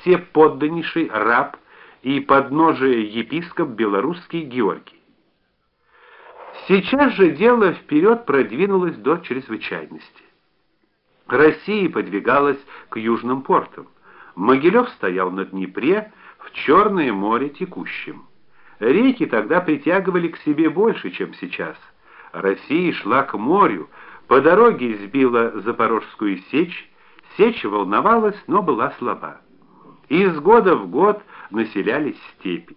все подданнейший раб и подножие епископ белорусский Георгий. Сейчас же дело вперед продвинулось до чрезвычайности. Россия подвигалась к южным портам. Могилев стоял на Днепре, в Черное море текущем. Реки тогда притягивали к себе больше, чем сейчас. Россия шла к морю, по дороге избила Запорожскую сечь, сечь волновалась, но была слаба. Из года в год населялись степи.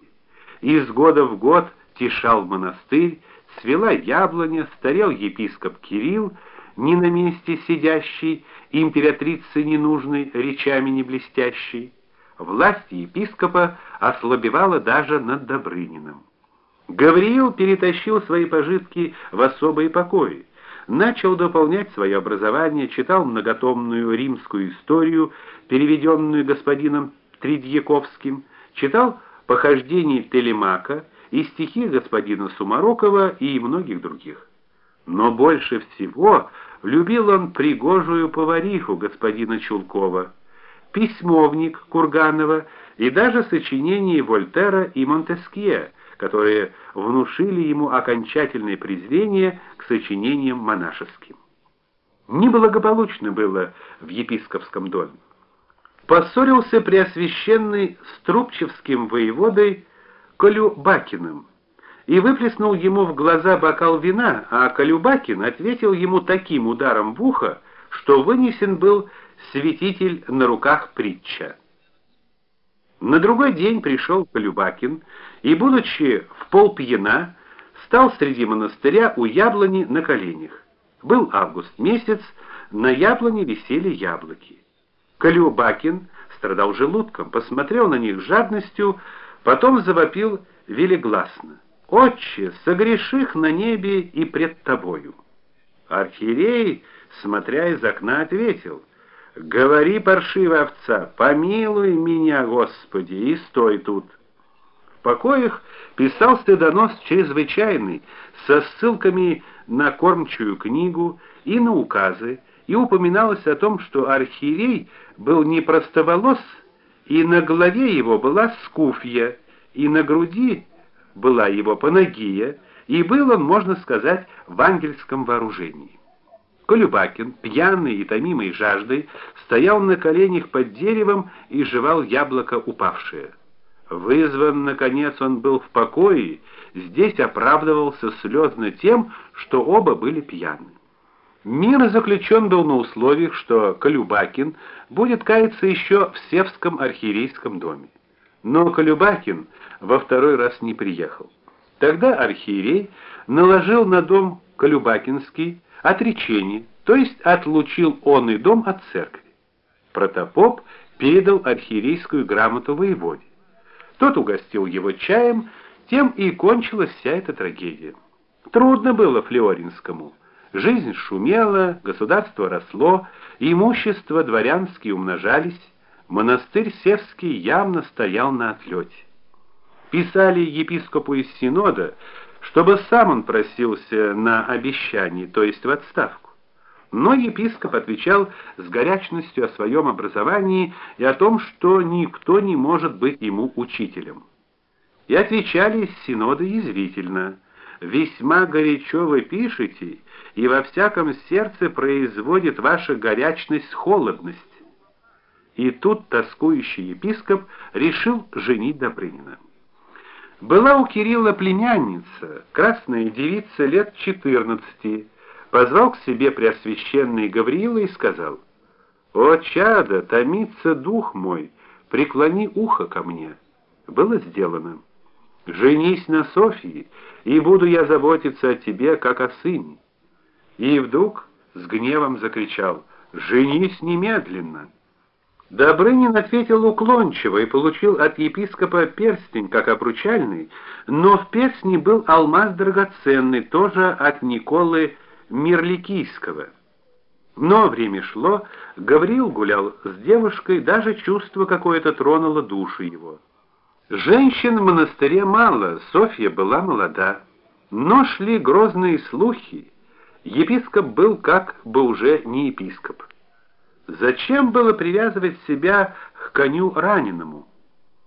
Из года в год тишал монастырь, свела яблоня, старел епископ Кирилл, не на месте сидящий, императрице ненужной, речами не блестящий. Власть епископа ослабевала даже над Добрыниным. Гавриил перетащил свои пожитки в особые покои, начал дополнять свое образование, читал многотомную римскую историю, переведенную господином Тридьяковским, читал похождения Телемака и стихи господина Сумарокова и многих других. Но больше всего любил он пригожую повариху господина Чулкова, письмовник Курганова и даже сочинения Вольтера и Монтескье, которые внушили ему окончательное презрение к сочинениям монашеским. Неблагополучно было в епископском доме. Поссорился преосвященный с Трубчевским воеводой Колюбакиным и выплеснул ему в глаза бокал вина, а Колюбакин ответил ему таким ударом в ухо, что вынесен был святитель на руках притча. На другой день пришел Колюбакин и, будучи в полпьяна, стал среди монастыря у яблони на коленях. Был август месяц, на яблоне висели яблоки. Колюбакин страдал желудком, посмотрел на них жадностью, потом завопил велегласно: "Отче, согреших на небе и пред тобою". Архиерей, смотря из окна, ответил: Говори, паршивая овца, помилуй меня, Господи, и стой тут. В покоях писался донос чрезвычайный со ссылками на кормчую книгу и на указы, и упоминалось о том, что архиерей был не простоволос, и на голове его была скуфья, и на груди была его панагия, и был он, можно сказать, в ангельском вооружении. Колюбакин, пьяный и томимый жаждой, стоял на коленях под деревом и жевал яблоко упавшее. Вызван наконец он был в покое, здесь оправдывался слезно тем, что оба были пьяны. Мир заключен был на условиях, что Колюбакин будет каяться еще в Севском архиерейском доме. Но Колюбакин во второй раз не приехал. Тогда архиерей наложил на дом Колюбакинский отречение, то есть отлучил он и дом от церкви. Протопоп передал архиерейскую грамоту воеводе. Тот угостил его чаем, тем и кончилась вся эта трагедия. Трудно было Флоринскому. Жизнь шумела, государство росло, имущество дворянские умножались, монастырь Севский явно стоял на отлете. Писали епископу из синода, чтобы сам он просился на обещание, то есть в отставку. Но епископ отвечал с горячностью о своем образовании и о том, что никто не может быть ему учителем. И отвечали из синода язвительно: "Весьма горячо вы пишете, и во всяком сердце производит ваша горячность холодность". И тут тоскующий епископ решил женить Добрынина. Была у Кирилла племянница, красная девица лет 14. Позвал к себе преосвященный Гавриила и сказал: "О чадо, томится дух мой, преклони ухо ко мне". Было сделано. Женись на Софии, и буду я заботиться о тебе как о сыне. И вдруг с гневом закричал: "Женись немедленно!" Добрынин ответил уклончиво и получил от епископа перстень как обручальный, но в перстне был алмаз драгоценный, тоже от Николы Мирликийского. Но время шло, Гавриил гулял с девушкой, даже чувство какое-то тронуло душу его. Женщин в монастыре мало, Софья была молода, но шли грозные слухи. Епископ был как бы уже не епископ. Зачем было привязывать себя к коню раненому.